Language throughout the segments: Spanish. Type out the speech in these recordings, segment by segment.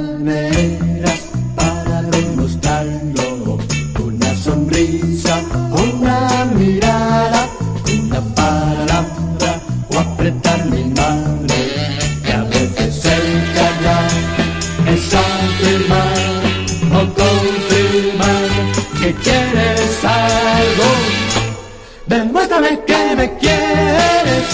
maneras para demostrarlo. Una sonrisa, una mirada, una palabra o apretar mi mano. Que a veces el callar es afirmar o confirmar que quieres algo. Demuéstrame que me quieres,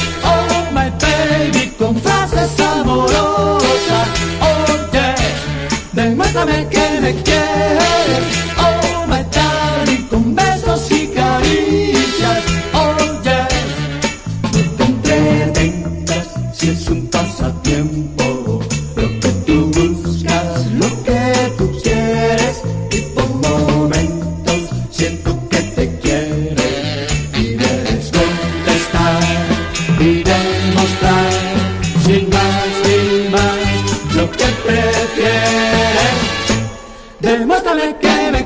yes. Demuéstrame que me quieres, oh my darling, con besos y caricias, oh yes. No te entretengas si es un pasatiempo, lo que tú buscas, lo que tú quieres, y por momentos siento que te quiere. Y debes contestar y demostrar sin más ni más lo que prefieres. Demuéstrame que me